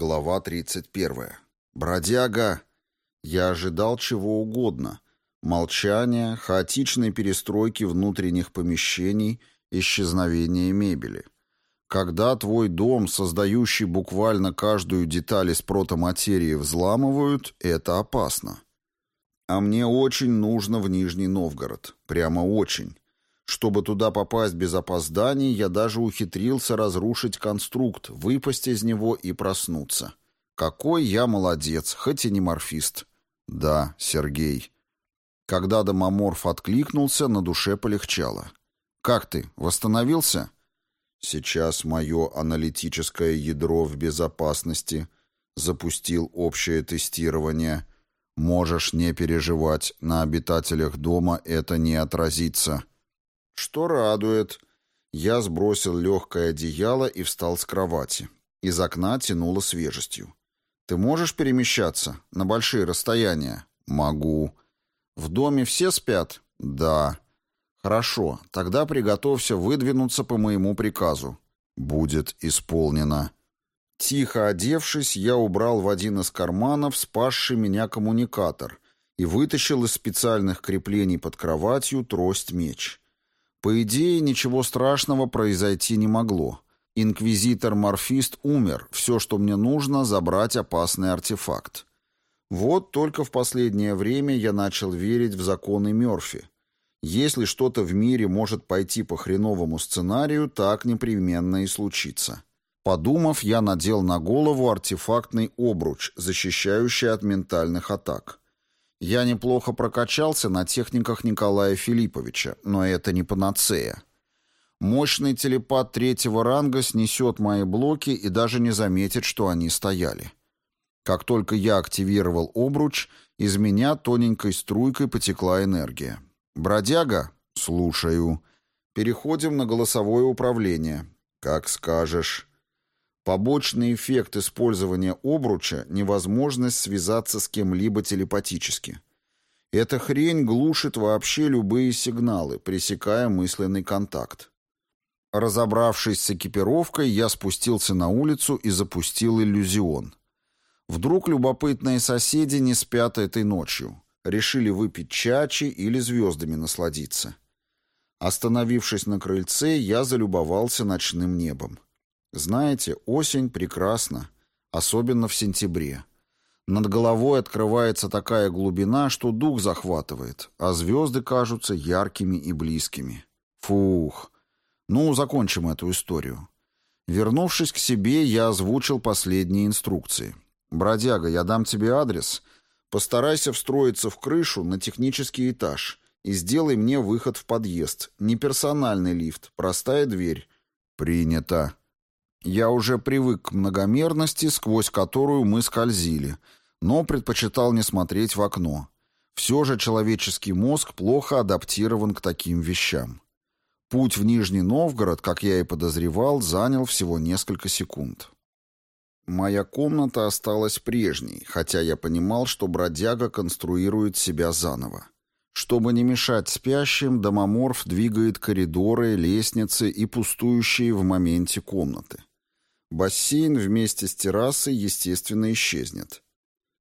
Глава 31. Бродяга. Я ожидал чего угодно. Молчания, хаотичной перестройки внутренних помещений, исчезновения мебели. Когда твой дом, создающий буквально каждую деталь из протоматерии, взламывают, это опасно. А мне очень нужно в Нижний Новгород. Прямо очень. Чтобы туда попасть без опозданий, я даже ухитрился разрушить конструкт, выпасть из него и проснуться. Какой я молодец, хоть и не морфист. Да, Сергей. Когда домоморф откликнулся, на душе полегчало. «Как ты, восстановился?» «Сейчас мое аналитическое ядро в безопасности. Запустил общее тестирование. Можешь не переживать, на обитателях дома это не отразится». Что радует. Я сбросил легкое одеяло и встал с кровати. Из окна тянуло свежестью. «Ты можешь перемещаться? На большие расстояния?» «Могу». «В доме все спят?» «Да». «Хорошо, тогда приготовься выдвинуться по моему приказу». «Будет исполнено». Тихо одевшись, я убрал в один из карманов спасший меня коммуникатор и вытащил из специальных креплений под кроватью трость-меч. По идее, ничего страшного произойти не могло. Инквизитор-морфист умер, все, что мне нужно, забрать опасный артефакт. Вот только в последнее время я начал верить в законы Мёрфи. Если что-то в мире может пойти по хреновому сценарию, так непременно и случится. Подумав, я надел на голову артефактный обруч, защищающий от ментальных атак. Я неплохо прокачался на техниках Николая Филипповича, но это не панацея. Мощный телепат третьего ранга снесет мои блоки и даже не заметит, что они стояли. Как только я активировал обруч, из меня тоненькой струйкой потекла энергия. «Бродяга?» «Слушаю. Переходим на голосовое управление. Как скажешь». Побочный эффект использования обруча – невозможность связаться с кем-либо телепатически. Эта хрень глушит вообще любые сигналы, пресекая мысленный контакт. Разобравшись с экипировкой, я спустился на улицу и запустил иллюзион. Вдруг любопытные соседи не спят этой ночью. Решили выпить чачи или звездами насладиться. Остановившись на крыльце, я залюбовался ночным небом. Знаете, осень прекрасна, особенно в сентябре. Над головой открывается такая глубина, что дух захватывает, а звезды кажутся яркими и близкими. Фух. Ну, закончим эту историю. Вернувшись к себе, я озвучил последние инструкции. «Бродяга, я дам тебе адрес. Постарайся встроиться в крышу на технический этаж и сделай мне выход в подъезд. Не персональный лифт, простая дверь». «Принято», я уже привык к многомерности, сквозь которую мы скользили, но предпочитал не смотреть в окно. Все же человеческий мозг плохо адаптирован к таким вещам. Путь в Нижний Новгород, как я и подозревал, занял всего несколько секунд. Моя комната осталась прежней, хотя я понимал, что бродяга конструирует себя заново. Чтобы не мешать спящим, домоморф двигает коридоры, лестницы и пустующие в моменте комнаты. Бассейн вместе с террасой, естественно, исчезнет.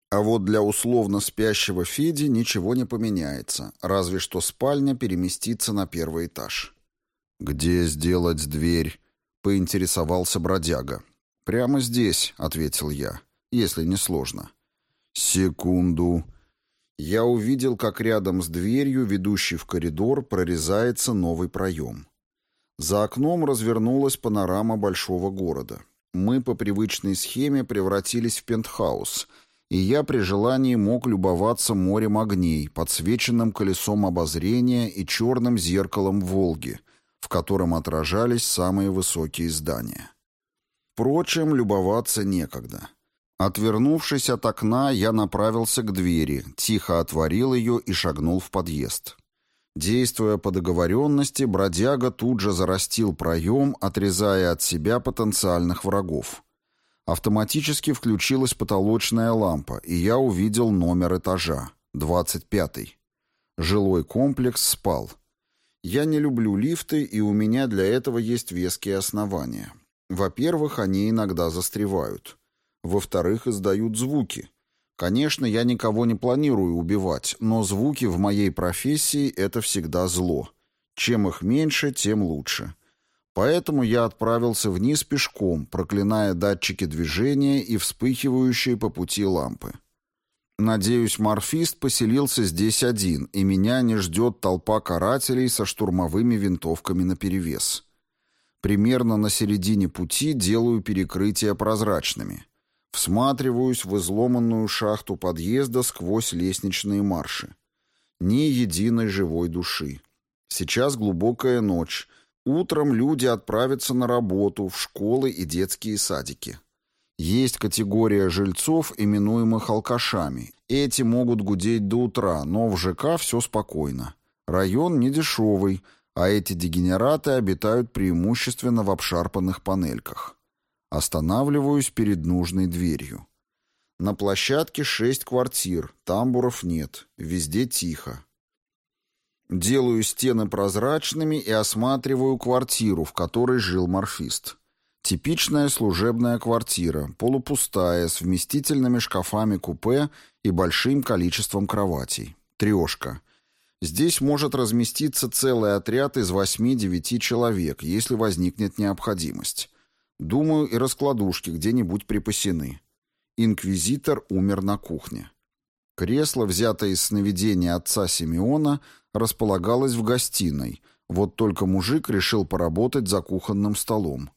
А вот для условно спящего Феди ничего не поменяется, разве что спальня переместится на первый этаж. «Где сделать дверь?» — поинтересовался бродяга. «Прямо здесь», — ответил я, — «если не сложно». «Секунду». Я увидел, как рядом с дверью, ведущей в коридор, прорезается новый проем. За окном развернулась панорама большого города мы по привычной схеме превратились в пентхаус, и я при желании мог любоваться морем огней, подсвеченным колесом обозрения и черным зеркалом Волги, в котором отражались самые высокие здания. Впрочем, любоваться некогда. Отвернувшись от окна, я направился к двери, тихо отворил ее и шагнул в подъезд. Действуя по договоренности, бродяга тут же зарастил проем, отрезая от себя потенциальных врагов. Автоматически включилась потолочная лампа, и я увидел номер этажа, 25-й. Жилой комплекс спал. Я не люблю лифты, и у меня для этого есть веские основания. Во-первых, они иногда застревают. Во-вторых, издают звуки. Конечно, я никого не планирую убивать, но звуки в моей профессии — это всегда зло. Чем их меньше, тем лучше. Поэтому я отправился вниз пешком, проклиная датчики движения и вспыхивающие по пути лампы. Надеюсь, морфист поселился здесь один, и меня не ждет толпа карателей со штурмовыми винтовками наперевес. Примерно на середине пути делаю перекрытия прозрачными. Всматриваюсь в изломанную шахту подъезда сквозь лестничные марши. Ни единой живой души. Сейчас глубокая ночь. Утром люди отправятся на работу, в школы и детские садики. Есть категория жильцов, именуемых алкашами. Эти могут гудеть до утра, но в ЖК все спокойно. Район недешевый, а эти дегенераты обитают преимущественно в обшарпанных панельках. Останавливаюсь перед нужной дверью. На площадке шесть квартир, тамбуров нет, везде тихо. Делаю стены прозрачными и осматриваю квартиру, в которой жил морфист. Типичная служебная квартира, полупустая, с вместительными шкафами-купе и большим количеством кроватей. Трешка. Здесь может разместиться целый отряд из 8-9 человек, если возникнет необходимость. Думаю, и раскладушки где-нибудь припасены. Инквизитор умер на кухне. Кресло, взятое из сновидения отца Симеона, располагалось в гостиной, вот только мужик решил поработать за кухонным столом.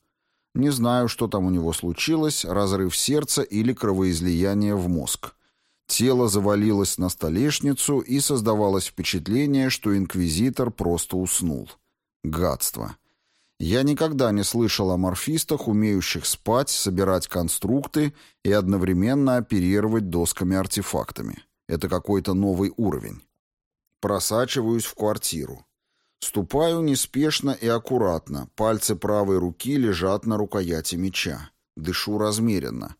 Не знаю, что там у него случилось, разрыв сердца или кровоизлияние в мозг. Тело завалилось на столешницу, и создавалось впечатление, что инквизитор просто уснул. Гадство. Я никогда не слышал о морфистах, умеющих спать, собирать конструкты и одновременно оперировать досками-артефактами. Это какой-то новый уровень. Просачиваюсь в квартиру. Ступаю неспешно и аккуратно, пальцы правой руки лежат на рукояти меча. Дышу размеренно.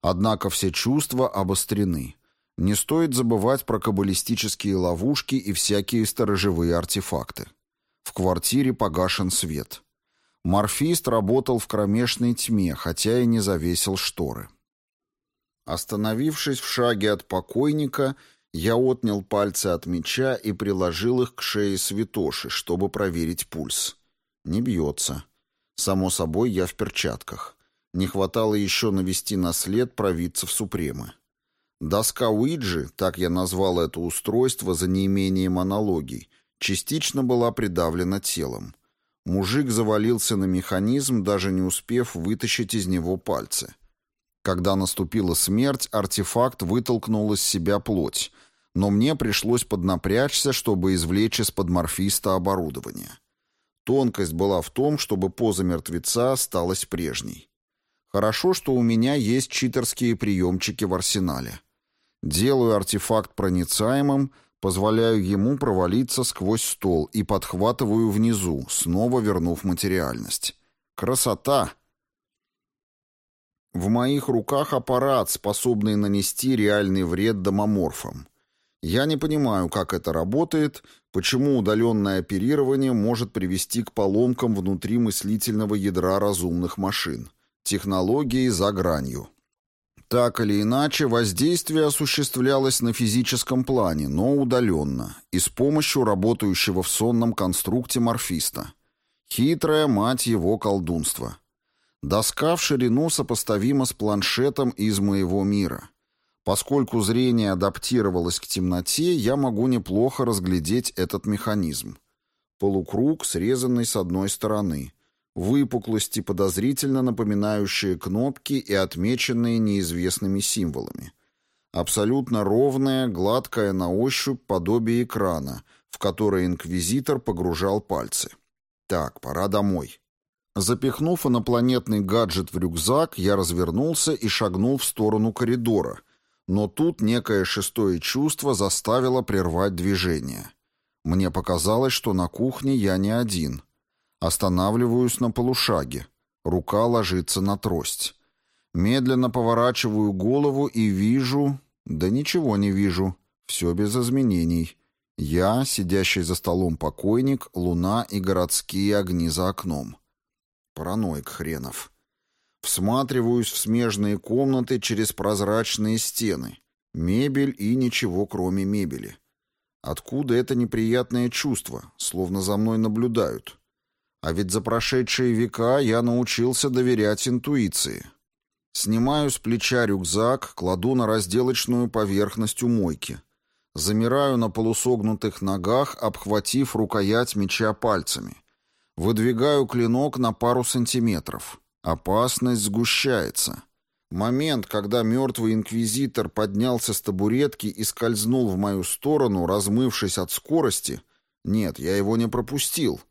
Однако все чувства обострены. Не стоит забывать про каббалистические ловушки и всякие сторожевые артефакты. В квартире погашен свет. Морфист работал в кромешной тьме, хотя и не завесил шторы. Остановившись в шаге от покойника, я отнял пальцы от меча и приложил их к шее святоши, чтобы проверить пульс. Не бьется. Само собой, я в перчатках. Не хватало еще навести на след провидцев Супремы. Доска Уиджи, так я назвал это устройство за неимением аналогий, частично была придавлена телом. Мужик завалился на механизм, даже не успев вытащить из него пальцы. Когда наступила смерть, артефакт вытолкнул из себя плоть, но мне пришлось поднапрячься, чтобы извлечь из-под морфиста оборудование. Тонкость была в том, чтобы поза мертвеца осталась прежней. Хорошо, что у меня есть читерские приемчики в арсенале. Делаю артефакт проницаемым, позволяю ему провалиться сквозь стол и подхватываю внизу, снова вернув материальность. Красота! В моих руках аппарат, способный нанести реальный вред домоморфам. Я не понимаю, как это работает, почему удаленное оперирование может привести к поломкам внутри мыслительного ядра разумных машин. Технологии за гранью. Так или иначе, воздействие осуществлялось на физическом плане, но удаленно, и с помощью работающего в сонном конструкте морфиста. Хитрая мать его колдунства. Доска в ширину сопоставима с планшетом из моего мира. Поскольку зрение адаптировалось к темноте, я могу неплохо разглядеть этот механизм. Полукруг, срезанный с одной стороны. Выпуклости, подозрительно напоминающие кнопки и отмеченные неизвестными символами. Абсолютно ровное, гладкое на ощупь подобие экрана, в которое инквизитор погружал пальцы. Так, пора домой. Запихнув инопланетный гаджет в рюкзак, я развернулся и шагнул в сторону коридора, но тут некое шестое чувство заставило прервать движение. Мне показалось, что на кухне я не один. Останавливаюсь на полушаге. Рука ложится на трость. Медленно поворачиваю голову и вижу... Да ничего не вижу. Все без изменений. Я, сидящий за столом покойник, луна и городские огни за окном. Параноик хренов. Всматриваюсь в смежные комнаты через прозрачные стены. Мебель и ничего, кроме мебели. Откуда это неприятное чувство, словно за мной наблюдают? А ведь за прошедшие века я научился доверять интуиции. Снимаю с плеча рюкзак, кладу на разделочную поверхность у мойки. Замираю на полусогнутых ногах, обхватив рукоять меча пальцами. Выдвигаю клинок на пару сантиметров. Опасность сгущается. Момент, когда мертвый инквизитор поднялся с табуретки и скользнул в мою сторону, размывшись от скорости, нет, я его не пропустил.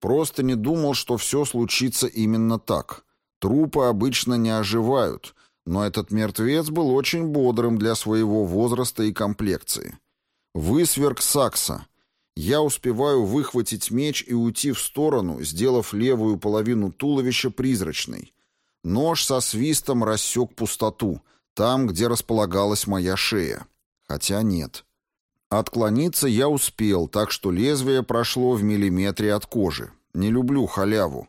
Просто не думал, что все случится именно так. Трупы обычно не оживают, но этот мертвец был очень бодрым для своего возраста и комплекции. Высверг сакса. Я успеваю выхватить меч и уйти в сторону, сделав левую половину туловища призрачной. Нож со свистом рассек пустоту, там, где располагалась моя шея. Хотя нет. Отклониться я успел, так что лезвие прошло в миллиметре от кожи. Не люблю халяву.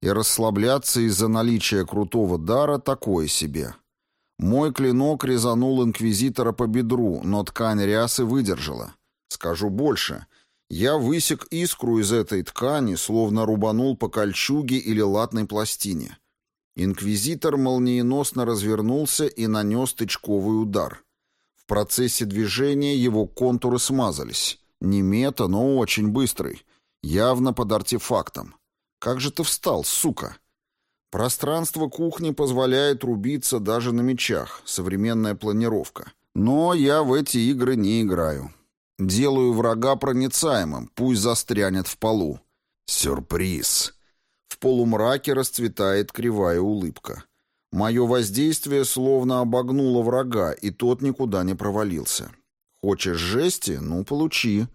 И расслабляться из-за наличия крутого дара такое себе. Мой клинок резанул инквизитора по бедру, но ткань рясы выдержала. Скажу больше — я высек искру из этой ткани, словно рубанул по кольчуге или латной пластине. Инквизитор молниеносно развернулся и нанес тычковый удар. Процессе движения его контуры смазались. Не мета, но очень быстрый. Явно под артефактом. «Как же ты встал, сука?» Пространство кухни позволяет рубиться даже на мечах, современная планировка. Но я в эти игры не играю. Делаю врага проницаемым, пусть застрянет в полу. Сюрприз. В полумраке расцветает кривая улыбка. Мое воздействие словно обогнуло врага, и тот никуда не провалился. Хочешь жести? Ну, получи.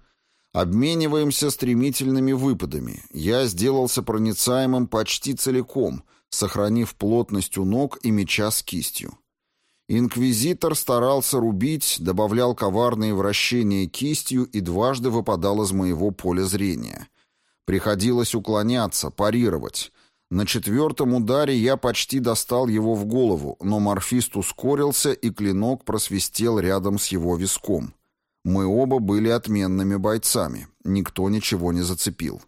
Обмениваемся стремительными выпадами. Я сделался проницаемым почти целиком, сохранив плотность у ног и меча с кистью. Инквизитор старался рубить, добавлял коварные вращения кистью и дважды выпадал из моего поля зрения. Приходилось уклоняться, парировать. На четвертом ударе я почти достал его в голову, но морфист ускорился, и клинок просвистел рядом с его виском. Мы оба были отменными бойцами. Никто ничего не зацепил.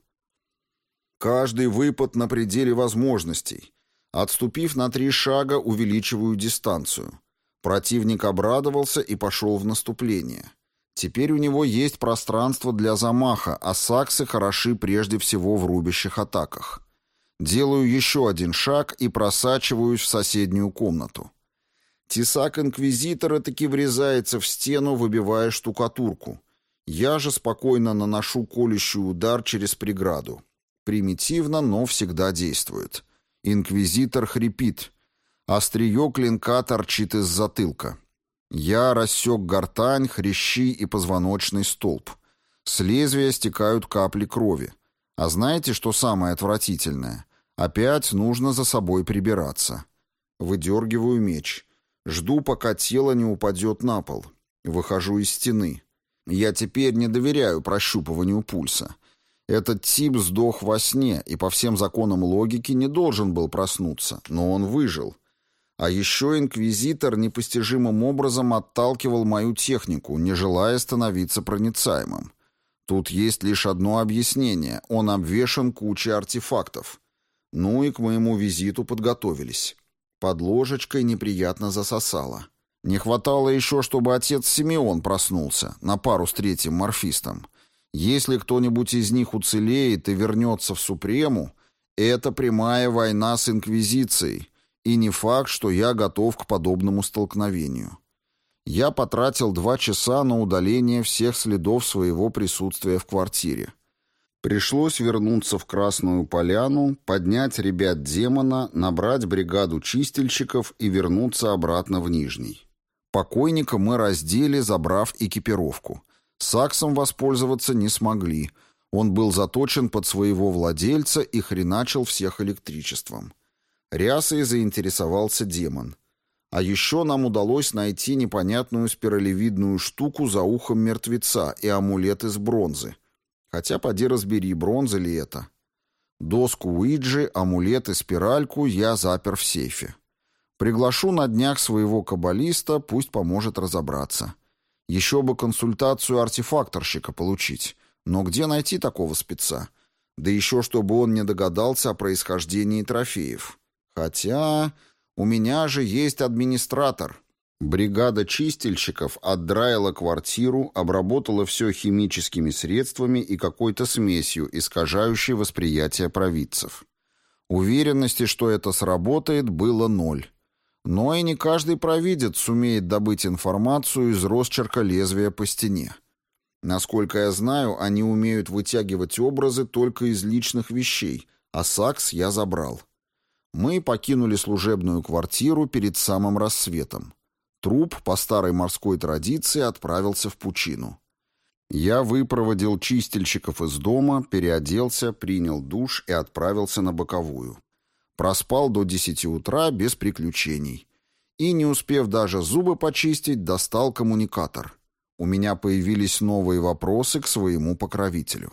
Каждый выпад на пределе возможностей. Отступив на три шага, увеличиваю дистанцию. Противник обрадовался и пошел в наступление. Теперь у него есть пространство для замаха, а саксы хороши прежде всего в рубящих атаках. Делаю еще один шаг и просачиваюсь в соседнюю комнату. Тесак Инквизитора таки врезается в стену, выбивая штукатурку. Я же спокойно наношу колющий удар через преграду. Примитивно, но всегда действует. Инквизитор хрипит. Острие клинка торчит из затылка. Я рассек гортань, хрящи и позвоночный столб. С лезвия стекают капли крови. А знаете, что самое отвратительное? Опять нужно за собой прибираться. Выдергиваю меч. Жду, пока тело не упадет на пол. Выхожу из стены. Я теперь не доверяю прощупыванию пульса. Этот тип сдох во сне и по всем законам логики не должен был проснуться, но он выжил. А еще инквизитор непостижимым образом отталкивал мою технику, не желая становиться проницаемым. Тут есть лишь одно объяснение. Он обвешан кучей артефактов. Ну и к моему визиту подготовились. Под ложечкой неприятно засосало. Не хватало еще, чтобы отец Симеон проснулся, на пару с третьим морфистом. Если кто-нибудь из них уцелеет и вернется в Супрему, это прямая война с Инквизицией — и не факт, что я готов к подобному столкновению. Я потратил два часа на удаление всех следов своего присутствия в квартире. Пришлось вернуться в Красную Поляну, поднять ребят демона, набрать бригаду чистильщиков и вернуться обратно в Нижний. Покойника мы раздели, забрав экипировку. Саксом воспользоваться не смогли. Он был заточен под своего владельца и хреначил всех электричеством. Рясой заинтересовался демон. А еще нам удалось найти непонятную спиралевидную штуку за ухом мертвеца и амулет из бронзы. Хотя поди разбери, бронза ли это. Доску Уиджи, амулет и спиральку я запер в сейфе. Приглашу на днях своего каббалиста, пусть поможет разобраться. Еще бы консультацию артефакторщика получить. Но где найти такого спеца? Да еще чтобы он не догадался о происхождении трофеев. Хотя у меня же есть администратор. Бригада чистильщиков отдраила квартиру, обработала все химическими средствами и какой-то смесью, искажающей восприятие провидцев. Уверенности, что это сработает, было ноль. Но и не каждый провидец сумеет добыть информацию из росчерка лезвия по стене. Насколько я знаю, они умеют вытягивать образы только из личных вещей, а сакс я забрал. Мы покинули служебную квартиру перед самым рассветом. Труп по старой морской традиции отправился в пучину. Я выпроводил чистильщиков из дома, переоделся, принял душ и отправился на боковую. Проспал до десяти утра без приключений. И, не успев даже зубы почистить, достал коммуникатор. У меня появились новые вопросы к своему покровителю.